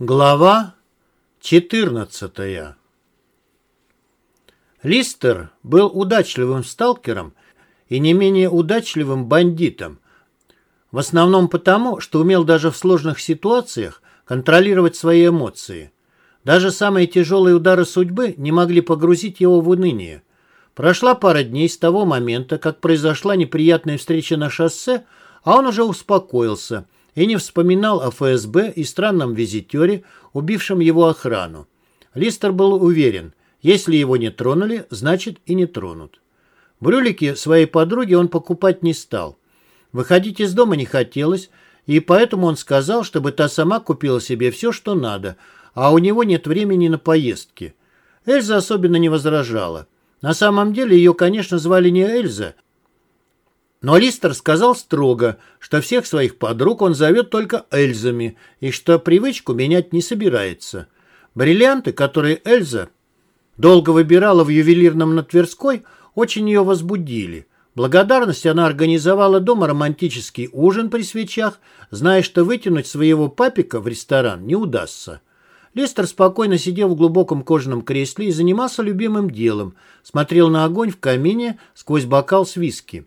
Глава 14 Листер был удачливым сталкером и не менее удачливым бандитом. В основном потому, что умел даже в сложных ситуациях контролировать свои эмоции. Даже самые тяжелые удары судьбы не могли погрузить его в уныние. Прошла пара дней с того момента, как произошла неприятная встреча на шоссе, а он уже успокоился – и не вспоминал о ФСБ и странном визитере, убившем его охрану. Листер был уверен, если его не тронули, значит и не тронут. Брюлики своей подруги он покупать не стал. Выходить из дома не хотелось, и поэтому он сказал, чтобы та сама купила себе все, что надо, а у него нет времени на поездки. Эльза особенно не возражала. На самом деле ее, конечно, звали не Эльза, но Листер сказал строго, что всех своих подруг он зовет только Эльзами и что привычку менять не собирается. Бриллианты, которые Эльза долго выбирала в ювелирном на Тверской, очень ее возбудили. Благодарность она организовала дома романтический ужин при свечах, зная, что вытянуть своего папика в ресторан не удастся. Листер спокойно сидел в глубоком кожаном кресле и занимался любимым делом, смотрел на огонь в камине сквозь бокал с виски.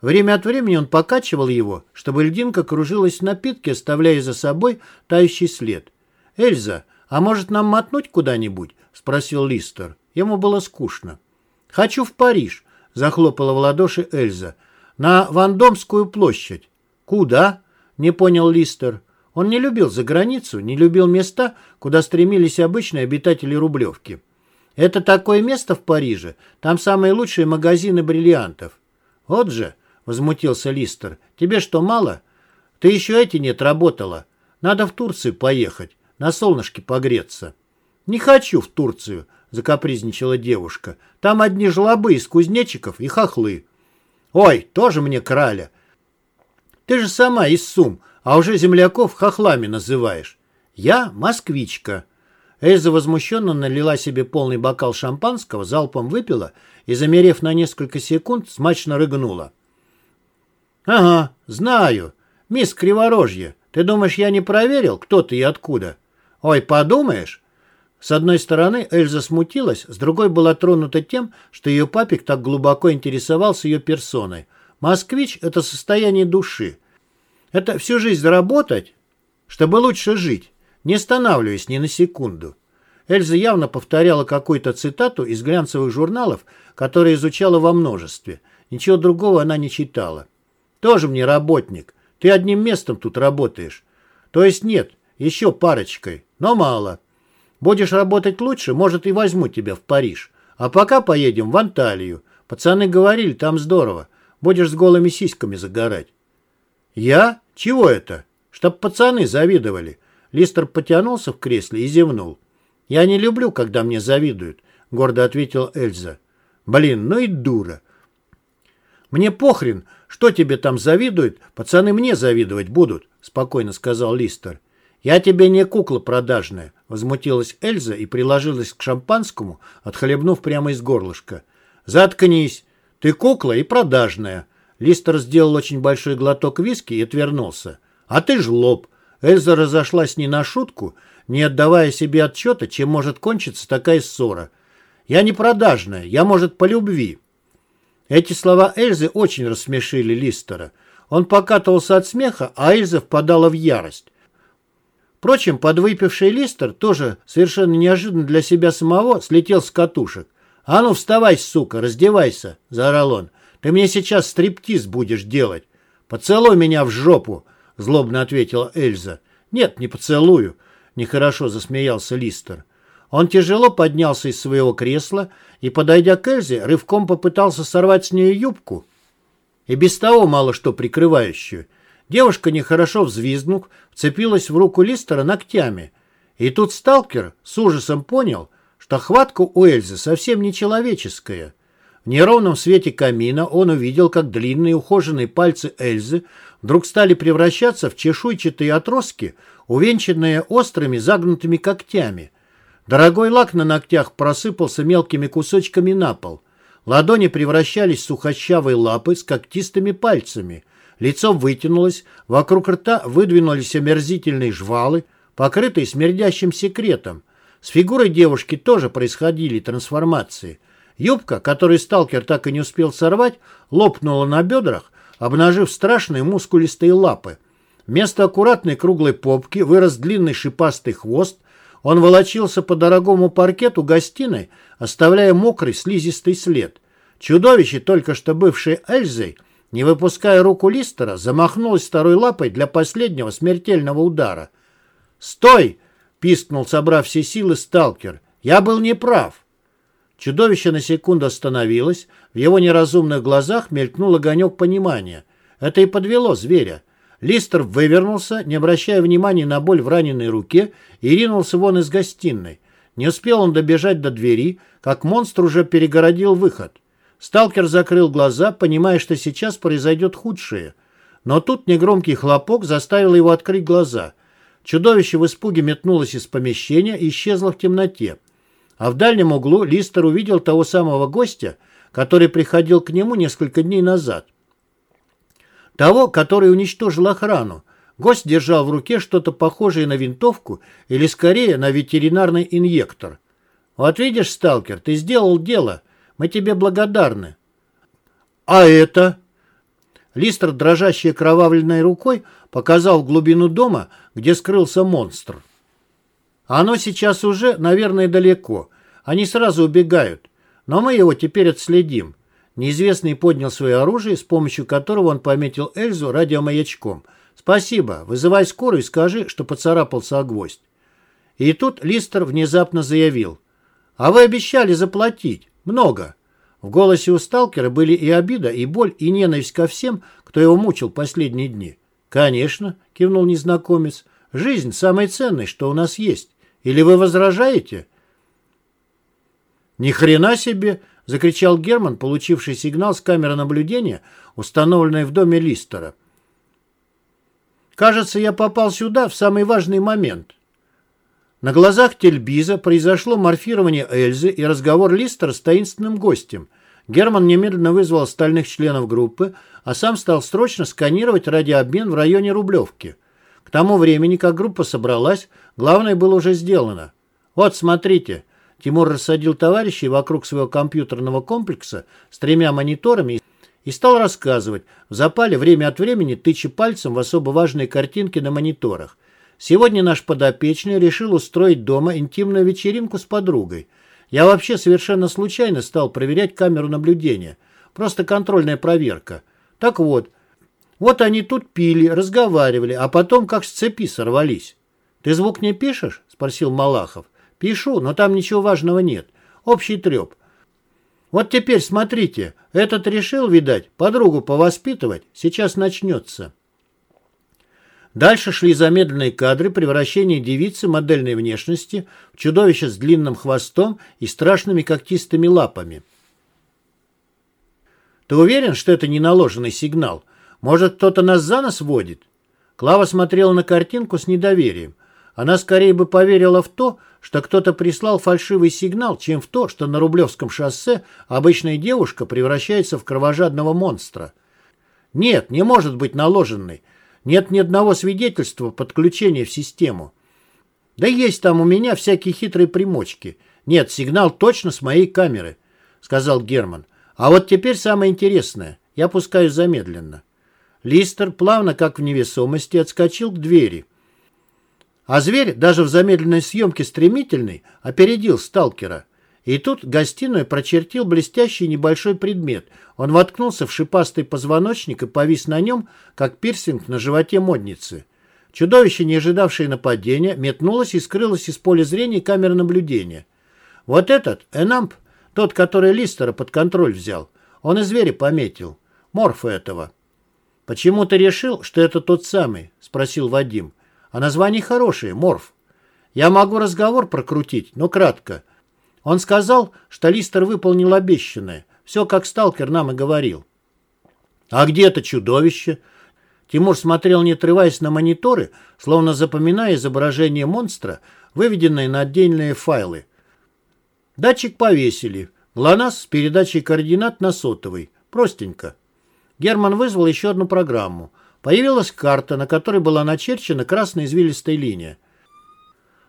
Время от времени он покачивал его, чтобы льдинка кружилась в напитке, оставляя за собой тающий след. «Эльза, а может нам мотнуть куда-нибудь?» — спросил Листер. Ему было скучно. «Хочу в Париж», — захлопала в ладоши Эльза. «На Вандомскую площадь». «Куда?» — не понял Листер. Он не любил за границу, не любил места, куда стремились обычные обитатели Рублевки. «Это такое место в Париже, там самые лучшие магазины бриллиантов». «Вот же!» Возмутился Листер. «Тебе что, мало? Ты еще эти не отработала. Надо в Турцию поехать, на солнышке погреться». «Не хочу в Турцию», — закапризничала девушка. «Там одни жлобы из кузнечиков и хохлы». «Ой, тоже мне краля. Ты же сама из Сум, а уже земляков хохлами называешь. Я москвичка». Эльза возмущенно налила себе полный бокал шампанского, залпом выпила и, замерев на несколько секунд, смачно рыгнула. «Ага, знаю. Мисс Криворожье, ты думаешь, я не проверил, кто ты и откуда? Ой, подумаешь?» С одной стороны, Эльза смутилась, с другой была тронута тем, что ее папик так глубоко интересовался ее персоной. «Москвич» — это состояние души. Это всю жизнь работать, чтобы лучше жить, не останавливаясь ни на секунду. Эльза явно повторяла какую-то цитату из глянцевых журналов, которые изучала во множестве. Ничего другого она не читала. Тоже мне работник. Ты одним местом тут работаешь. То есть нет, еще парочкой, но мало. Будешь работать лучше, может, и возьму тебя в Париж. А пока поедем в Анталию. Пацаны говорили, там здорово. Будешь с голыми сиськами загорать. Я? Чего это? Чтоб пацаны завидовали. Листер потянулся в кресле и зевнул. Я не люблю, когда мне завидуют, гордо ответила Эльза. Блин, ну и дура. Мне похрен, что тебе там завидуют? Пацаны мне завидовать будут», — спокойно сказал Листер. «Я тебе не кукла продажная», — возмутилась Эльза и приложилась к шампанскому, отхлебнув прямо из горлышка. «Заткнись! Ты кукла и продажная!» Листер сделал очень большой глоток виски и отвернулся. «А ты жлоб!» Эльза разошлась не на шутку, не отдавая себе отчета, чем может кончиться такая ссора. «Я не продажная, я, может, по любви». Эти слова Эльзы очень рассмешили Листера. Он покатывался от смеха, а Эльза впадала в ярость. Впрочем, подвыпивший Листер тоже совершенно неожиданно для себя самого слетел с катушек. «А ну, вставай, сука, раздевайся!» – заорал он. «Ты мне сейчас стриптиз будешь делать!» «Поцелуй меня в жопу!» – злобно ответила Эльза. «Нет, не поцелую!» – нехорошо засмеялся Листер. Он тяжело поднялся из своего кресла и, подойдя к Эльзе, рывком попытался сорвать с нее юбку, и без того мало что прикрывающую. Девушка, нехорошо взвизгнув, вцепилась в руку Листера ногтями. И тут сталкер с ужасом понял, что хватка у Эльзы совсем не человеческая. В неровном свете камина он увидел, как длинные ухоженные пальцы Эльзы вдруг стали превращаться в чешуйчатые отростки, увенчанные острыми загнутыми когтями – Дорогой лак на ногтях просыпался мелкими кусочками на пол. Ладони превращались в сухощавые лапы с когтистыми пальцами. Лицо вытянулось, вокруг рта выдвинулись омерзительные жвалы. покрытые смердящим секретом. С фигурой девушки тоже происходили трансформации. Юбка, которую сталкер так и не успел сорвать, лопнула на бедрах, обнажив страшные мускулистые лапы. Вместо аккуратной круглой попки вырос длинный шипастый хвост. Он волочился по дорогому паркету гостиной, оставляя мокрый слизистый след. Чудовище, только что бывшее Эльзой, не выпуская руку Листера, замахнулось второй лапой для последнего смертельного удара. «Стой!» — пискнул, собрав все силы, сталкер. «Я был неправ!» Чудовище на секунду остановилось, в его неразумных глазах мелькнул огонек понимания. Это и подвело зверя. Листер вывернулся, не обращая внимания на боль в раненой руке, и ринулся вон из гостиной. Не успел он добежать до двери, как монстр уже перегородил выход. Сталкер закрыл глаза, понимая, что сейчас произойдет худшее. Но тут негромкий хлопок заставил его открыть глаза. Чудовище в испуге метнулось из помещения и исчезло в темноте. А в дальнем углу Листер увидел того самого гостя, который приходил к нему несколько дней назад. Того, который уничтожил охрану. Гость держал в руке что-то похожее на винтовку или скорее на ветеринарный инъектор. «Вот видишь, сталкер, ты сделал дело. Мы тебе благодарны». «А это?» Листер, дрожащей кровавленной рукой, показал глубину дома, где скрылся монстр. «Оно сейчас уже, наверное, далеко. Они сразу убегают. Но мы его теперь отследим. Неизвестный поднял свое оружие, с помощью которого он пометил Эльзу радиомаячком. «Спасибо. Вызывай скорую и скажи, что поцарапался о гвоздь». И тут Листер внезапно заявил. «А вы обещали заплатить. Много». В голосе у сталкера были и обида, и боль, и ненависть ко всем, кто его мучил последние дни. «Конечно», — кивнул незнакомец, — «жизнь самое ценное, что у нас есть. Или вы возражаете?» «Ни хрена себе!» — закричал Герман, получивший сигнал с камеры наблюдения, установленной в доме Листера. «Кажется, я попал сюда в самый важный момент». На глазах Тельбиза произошло морфирование Эльзы и разговор Листера с таинственным гостем. Герман немедленно вызвал остальных членов группы, а сам стал срочно сканировать радиообмен в районе Рублевки. К тому времени, как группа собралась, главное было уже сделано. «Вот, смотрите», Тимур рассадил товарищей вокруг своего компьютерного комплекса с тремя мониторами и стал рассказывать, в запале время от времени тыча пальцем в особо важные картинки на мониторах. Сегодня наш подопечный решил устроить дома интимную вечеринку с подругой. Я вообще совершенно случайно стал проверять камеру наблюдения. Просто контрольная проверка. Так вот, вот они тут пили, разговаривали, а потом как с цепи сорвались. «Ты звук не пишешь?» – спросил Малахов. Пишу, но там ничего важного нет. Общий треп. Вот теперь смотрите, этот решил, видать, подругу повоспитывать. Сейчас начнется. Дальше шли замедленные кадры превращения девицы модельной внешности в чудовище с длинным хвостом и страшными когтистыми лапами. «Ты уверен, что это не наложенный сигнал? Может, кто-то нас за нос водит?» Клава смотрела на картинку с недоверием. Она скорее бы поверила в то, что кто-то прислал фальшивый сигнал, чем в то, что на Рублевском шоссе обычная девушка превращается в кровожадного монстра. Нет, не может быть наложенной. Нет ни одного свидетельства подключения в систему. Да есть там у меня всякие хитрые примочки. Нет, сигнал точно с моей камеры, сказал Герман. А вот теперь самое интересное. Я пускаюсь замедленно. Листер, плавно как в невесомости, отскочил к двери. А зверь, даже в замедленной съемке стремительный, опередил сталкера. И тут гостиную прочертил блестящий небольшой предмет. Он воткнулся в шипастый позвоночник и повис на нем, как пирсинг на животе модницы. Чудовище, не ожидавшее нападения, метнулось и скрылось из поля зрения камеры наблюдения. Вот этот, Энамп, тот, который Листера под контроль взял, он и зверя пометил. Морф этого. «Почему ты решил, что это тот самый?» — спросил Вадим. А название хорошее, Морф. Я могу разговор прокрутить, но кратко. Он сказал, что Листер выполнил обещанное. Все, как сталкер нам и говорил. А где это чудовище? Тимур смотрел, не отрываясь на мониторы, словно запоминая изображение монстра, выведенное на отдельные файлы. Датчик повесили. ГЛОНАСС с передачей координат на сотовый. Простенько. Герман вызвал еще одну программу. Появилась карта, на которой была начерчена красная извилистая линия.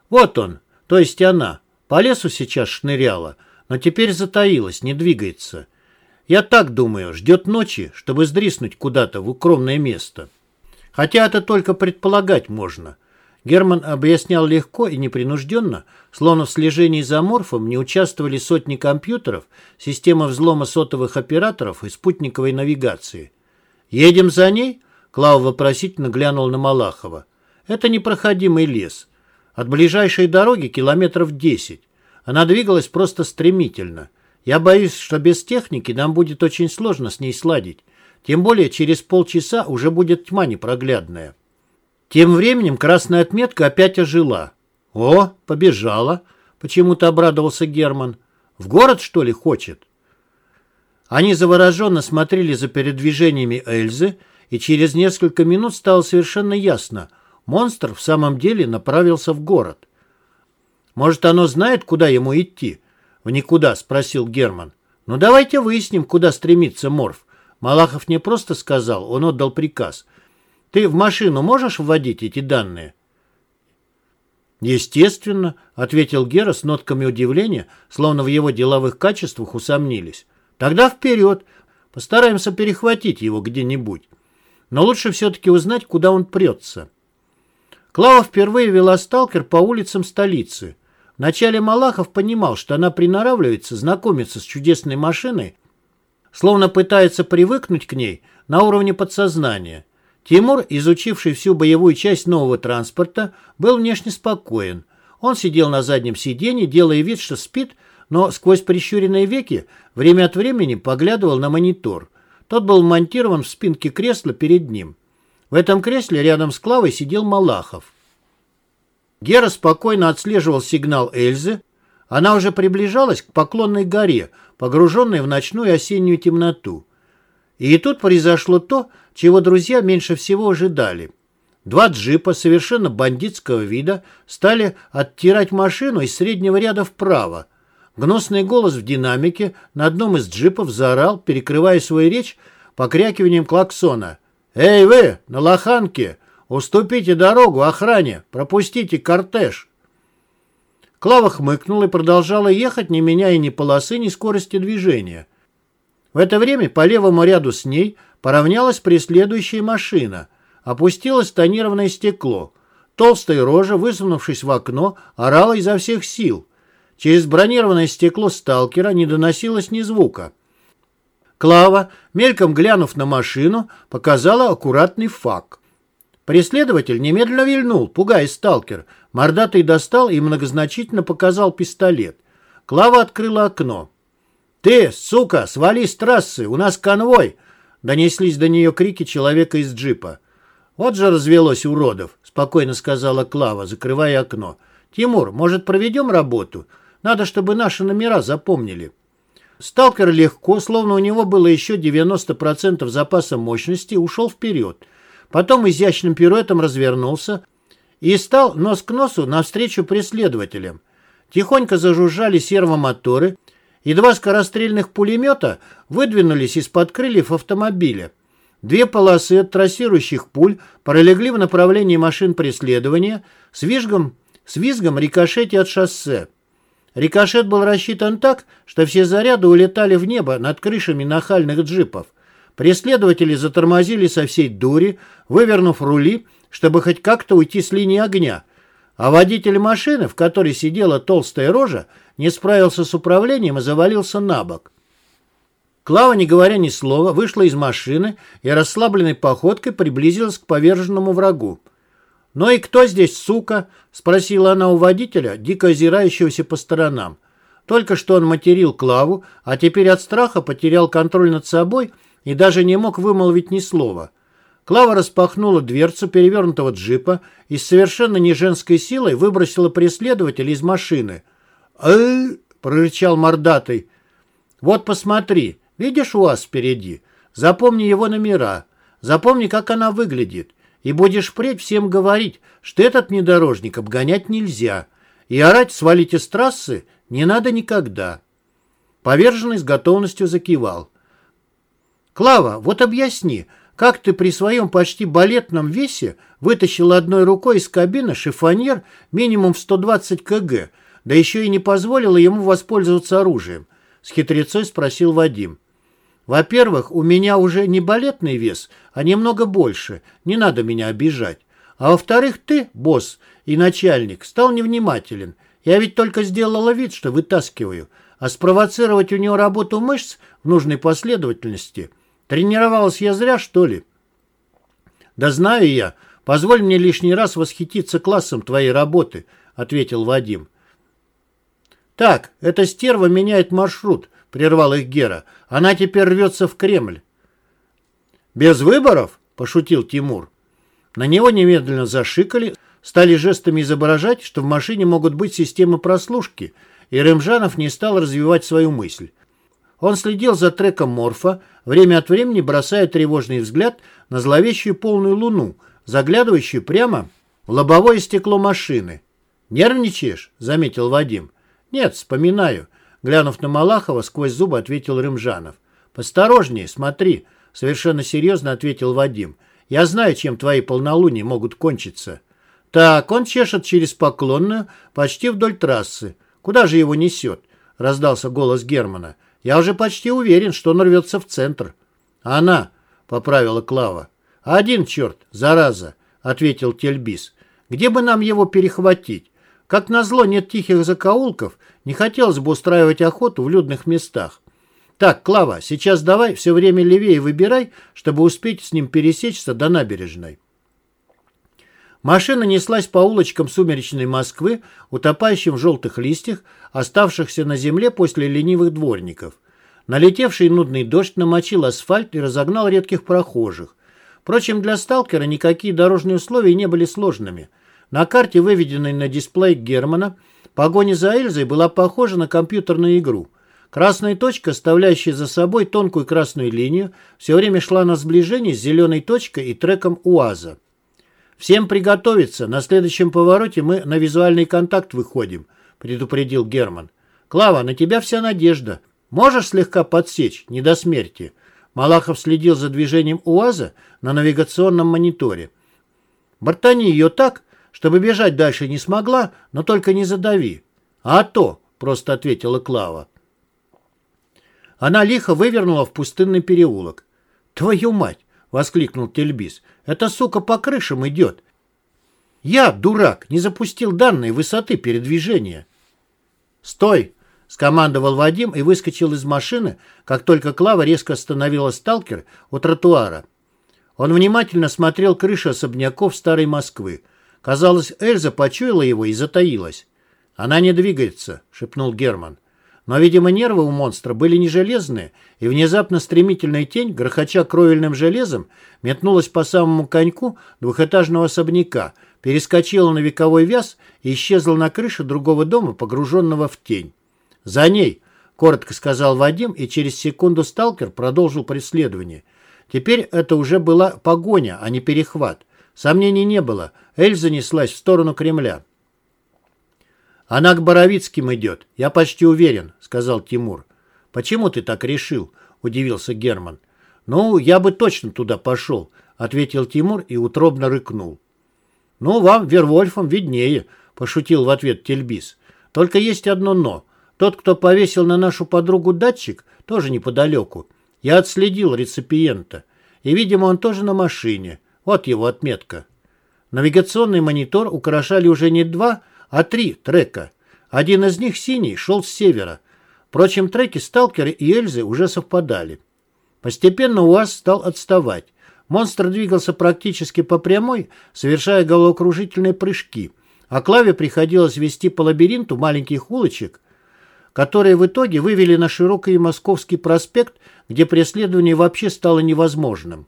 Вот он, то есть она. По лесу сейчас шныряла, но теперь затаилась, не двигается. Я так думаю, ждет ночи, чтобы сдриснуть куда-то в укромное место. Хотя это только предполагать можно. Герман объяснял легко и непринужденно, словно в слежении за морфом не участвовали сотни компьютеров, система взлома сотовых операторов и спутниковой навигации. «Едем за ней?» Клава вопросительно глянул на Малахова. «Это непроходимый лес. От ближайшей дороги километров десять. Она двигалась просто стремительно. Я боюсь, что без техники нам будет очень сложно с ней сладить. Тем более через полчаса уже будет тьма непроглядная». Тем временем красная отметка опять ожила. «О, побежала!» — почему-то обрадовался Герман. «В город, что ли, хочет?» Они завороженно смотрели за передвижениями Эльзы, и через несколько минут стало совершенно ясно. Монстр в самом деле направился в город. «Может, оно знает, куда ему идти?» «В никуда», — спросил Герман. «Ну, давайте выясним, куда стремится Морф». Малахов не просто сказал, он отдал приказ — ты в машину можешь вводить эти данные? Естественно, ответил Гера с нотками удивления, словно в его деловых качествах усомнились. Тогда вперед. Постараемся перехватить его где-нибудь. Но лучше все-таки узнать, куда он прется. Клава впервые вела сталкер по улицам столицы. Вначале Малахов понимал, что она приноравливается, знакомиться с чудесной машиной, словно пытается привыкнуть к ней на уровне подсознания. Тимур, изучивший всю боевую часть нового транспорта, был внешне спокоен. Он сидел на заднем сиденье, делая вид, что спит, но сквозь прищуренные веки время от времени поглядывал на монитор. Тот был монтирован в спинке кресла перед ним. В этом кресле рядом с Клавой сидел Малахов. Гера спокойно отслеживал сигнал Эльзы. Она уже приближалась к Поклонной горе, погруженной в ночную осеннюю темноту. И тут произошло то, чего друзья меньше всего ожидали. Два джипа совершенно бандитского вида стали оттирать машину из среднего ряда вправо. Гнусный голос в динамике на одном из джипов заорал, перекрывая свою речь покрякиванием клаксона. «Эй вы, на лоханке! Уступите дорогу охране! Пропустите кортеж!» Клава хмыкнула и продолжала ехать, не меняя ни полосы, ни скорости движения. В это время по левому ряду с ней поравнялась преследующая машина. Опустилось тонированное стекло. Толстая рожа, высунувшись в окно, орала изо всех сил. Через бронированное стекло сталкера не доносилось ни звука. Клава, мельком глянув на машину, показала аккуратный фак. Преследователь немедленно вильнул, пугаясь сталкер. Мордатый достал и многозначительно показал пистолет. Клава открыла окно. «Ты, сука, свали с трассы, у нас конвой!» Донеслись до нее крики человека из джипа. «Вот же развелось уродов», — спокойно сказала Клава, закрывая окно. «Тимур, может, проведем работу? Надо, чтобы наши номера запомнили». Сталкер легко, словно у него было еще 90% запаса мощности, ушел вперед. Потом изящным пируэтом развернулся и стал нос к носу навстречу преследователям. Тихонько зажужжали сервомоторы, и два скорострельных пулемета выдвинулись из-под крыльев автомобиля. Две полосы от трассирующих пуль пролегли в направлении машин преследования с визгом, с визгом рикошете от шоссе. Рикошет был рассчитан так, что все заряды улетали в небо над крышами нахальных джипов. Преследователи затормозили со всей дури, вывернув рули, чтобы хоть как-то уйти с линии огня. А водитель машины, в которой сидела толстая рожа, не справился с управлением и завалился на бок. Клава, не говоря ни слова, вышла из машины и расслабленной походкой приблизилась к поверженному врагу. «Ну и кто здесь, сука?» — спросила она у водителя, дико озирающегося по сторонам. Только что он материл Клаву, а теперь от страха потерял контроль над собой и даже не мог вымолвить ни слова. Клава распахнула дверцу перевернутого джипа и с совершенно неженской силой выбросила преследователя из машины — э прорычал мордатый. «Вот посмотри, видишь у вас впереди? Запомни его номера, запомни, как она выглядит, и будешь впредь всем говорить, что этот внедорожник обгонять нельзя, и орать свалите с трассы не надо никогда». Поверженный с готовностью закивал. «Клава, вот объясни, Как ты при своем почти балетном весе вытащил одной рукой из кабины шифоньер минимум в 120 кг, да еще и не позволила ему воспользоваться оружием? С хитрецой спросил Вадим. Во-первых, у меня уже не балетный вес, а немного больше, не надо меня обижать. А во-вторых, ты, босс и начальник, стал невнимателен. Я ведь только сделала вид, что вытаскиваю, а спровоцировать у него работу мышц в нужной последовательности. Тренировалась я зря, что ли? Да знаю я. Позволь мне лишний раз восхититься классом твоей работы, ответил Вадим. Так, эта стерва меняет маршрут, прервал их Гера. Она теперь рвется в Кремль. Без выборов? Пошутил Тимур. На него немедленно зашикали, стали жестами изображать, что в машине могут быть системы прослушки, и Рымжанов не стал развивать свою мысль. Он следил за треком Морфа, время от времени бросая тревожный взгляд на зловещую полную луну, заглядывающую прямо в лобовое стекло машины. «Нервничаешь?» — заметил Вадим. «Нет, вспоминаю». Глянув на Малахова, сквозь зубы ответил Рымжанов. «Посторожнее, смотри», — совершенно серьезно ответил Вадим. «Я знаю, чем твои полнолуния могут кончиться». «Так, он чешет через поклонную, почти вдоль трассы. Куда же его несет?» — раздался голос Германа. «Я уже почти уверен, что он рвется в центр». «Она», — поправила Клава. «Один черт, зараза», — ответил Тельбис. «Где бы нам его перехватить? Как назло нет тихих закоулков, не хотелось бы устраивать охоту в людных местах. Так, Клава, сейчас давай все время левее выбирай, чтобы успеть с ним пересечься до набережной». Машина неслась по улочкам сумеречной Москвы, утопающим в желтых листьях, оставшихся на земле после ленивых дворников. Налетевший нудный дождь намочил асфальт и разогнал редких прохожих. Впрочем, для сталкера никакие дорожные условия не были сложными. На карте, выведенной на дисплей Германа, погоня за Эльзой была похожа на компьютерную игру. Красная точка, оставляющая за собой тонкую красную линию, все время шла на сближение с зеленой точкой и треком УАЗа. «Всем приготовиться. На следующем повороте мы на визуальный контакт выходим», — предупредил Герман. «Клава, на тебя вся надежда. Можешь слегка подсечь, не до смерти?» Малахов следил за движением УАЗа на навигационном мониторе. «Бортани ее так, чтобы бежать дальше не смогла, но только не задави». «А то», — просто ответила Клава. Она лихо вывернула в пустынный переулок. «Твою мать! — воскликнул Тельбис. «Эта сука по крышам идет. Я, дурак, не запустил данные высоты передвижения». «Стой!» — скомандовал Вадим и выскочил из машины, как только Клава резко остановила сталкер у тротуара. Он внимательно смотрел крыши особняков старой Москвы. Казалось, Эльза почуяла его и затаилась. «Она не двигается», — шепнул Герман. Но, видимо, нервы у монстра были не железные, и внезапно стремительная тень, грохоча кровельным железом, метнулась по самому коньку двухэтажного особняка, перескочила на вековой вяз и исчезла на крыше другого дома, погруженного в тень. «За ней!» — коротко сказал Вадим, и через секунду сталкер продолжил преследование. Теперь это уже была погоня, а не перехват. Сомнений не было. Эльза неслась в сторону Кремля. «Она к Боровицким идет, я почти уверен», — сказал Тимур. «Почему ты так решил?» — удивился Герман. «Ну, я бы точно туда пошел», — ответил Тимур и утробно рыкнул. «Ну, вам, Вервольфам, виднее», — пошутил в ответ Тельбис. «Только есть одно «но». Тот, кто повесил на нашу подругу датчик, тоже неподалеку. Я отследил реципиента. И, видимо, он тоже на машине. Вот его отметка». Навигационный монитор украшали уже не два, а три трека. Один из них, синий, шел с севера. Впрочем, треки Сталкера и Эльзы уже совпадали. Постепенно УАЗ стал отставать. Монстр двигался практически по прямой, совершая головокружительные прыжки, а Клаве приходилось вести по лабиринту маленьких улочек, которые в итоге вывели на широкий Московский проспект, где преследование вообще стало невозможным.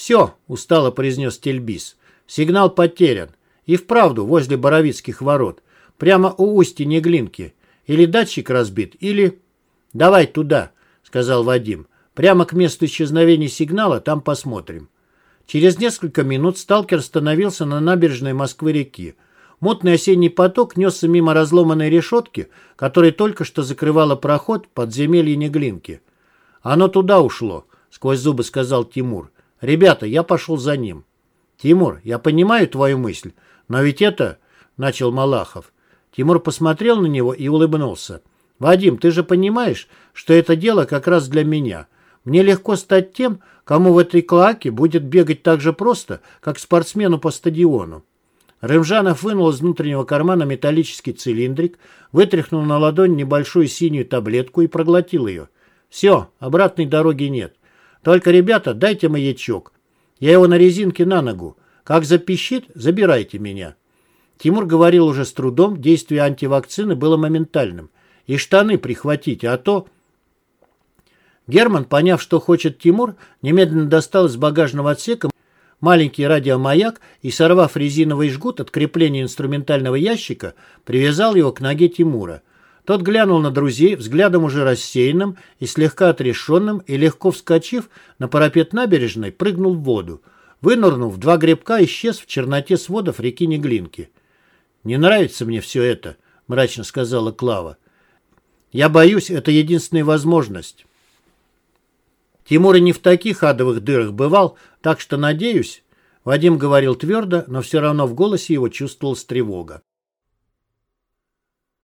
«Все», — устало произнес Тельбис, — «сигнал потерян. И вправду, возле Боровицких ворот. Прямо у устья Неглинки. Или датчик разбит, или... «Давай туда», — сказал Вадим. «Прямо к месту исчезновения сигнала, там посмотрим». Через несколько минут сталкер остановился на набережной Москвы-реки. Мутный осенний поток несся мимо разломанной решетки, которая только что закрывала проход подземелья Неглинки. «Оно туда ушло», — сквозь зубы сказал Тимур. «Ребята, я пошел за ним». «Тимур, я понимаю твою мысль, но ведь это...» — начал Малахов. Тимур посмотрел на него и улыбнулся. «Вадим, ты же понимаешь, что это дело как раз для меня. Мне легко стать тем, кому в этой клоаке будет бегать так же просто, как спортсмену по стадиону». Рымжанов вынул из внутреннего кармана металлический цилиндрик, вытряхнул на ладонь небольшую синюю таблетку и проглотил ее. «Все, обратной дороги нет. Только, ребята, дайте маячок. Я его на резинке на ногу. Как запищит, забирайте меня». Тимур говорил уже с трудом, действие антивакцины было моментальным. «И штаны прихватите, а то...» Герман, поняв, что хочет Тимур, немедленно достал из багажного отсека маленький радиомаяк и, сорвав резиновый жгут от крепления инструментального ящика, привязал его к ноге Тимура. Тот глянул на друзей взглядом уже рассеянным и слегка отрешенным и, легко вскочив на парапет набережной, прыгнул в воду. Вынырнув, два гребка исчез в черноте сводов реки Неглинки. «Не нравится мне все это», — мрачно сказала Клава. «Я боюсь, это единственная возможность». Тимур и не в таких адовых дырах бывал, так что, надеюсь, Вадим говорил твердо, но все равно в голосе его чувствовалась тревога.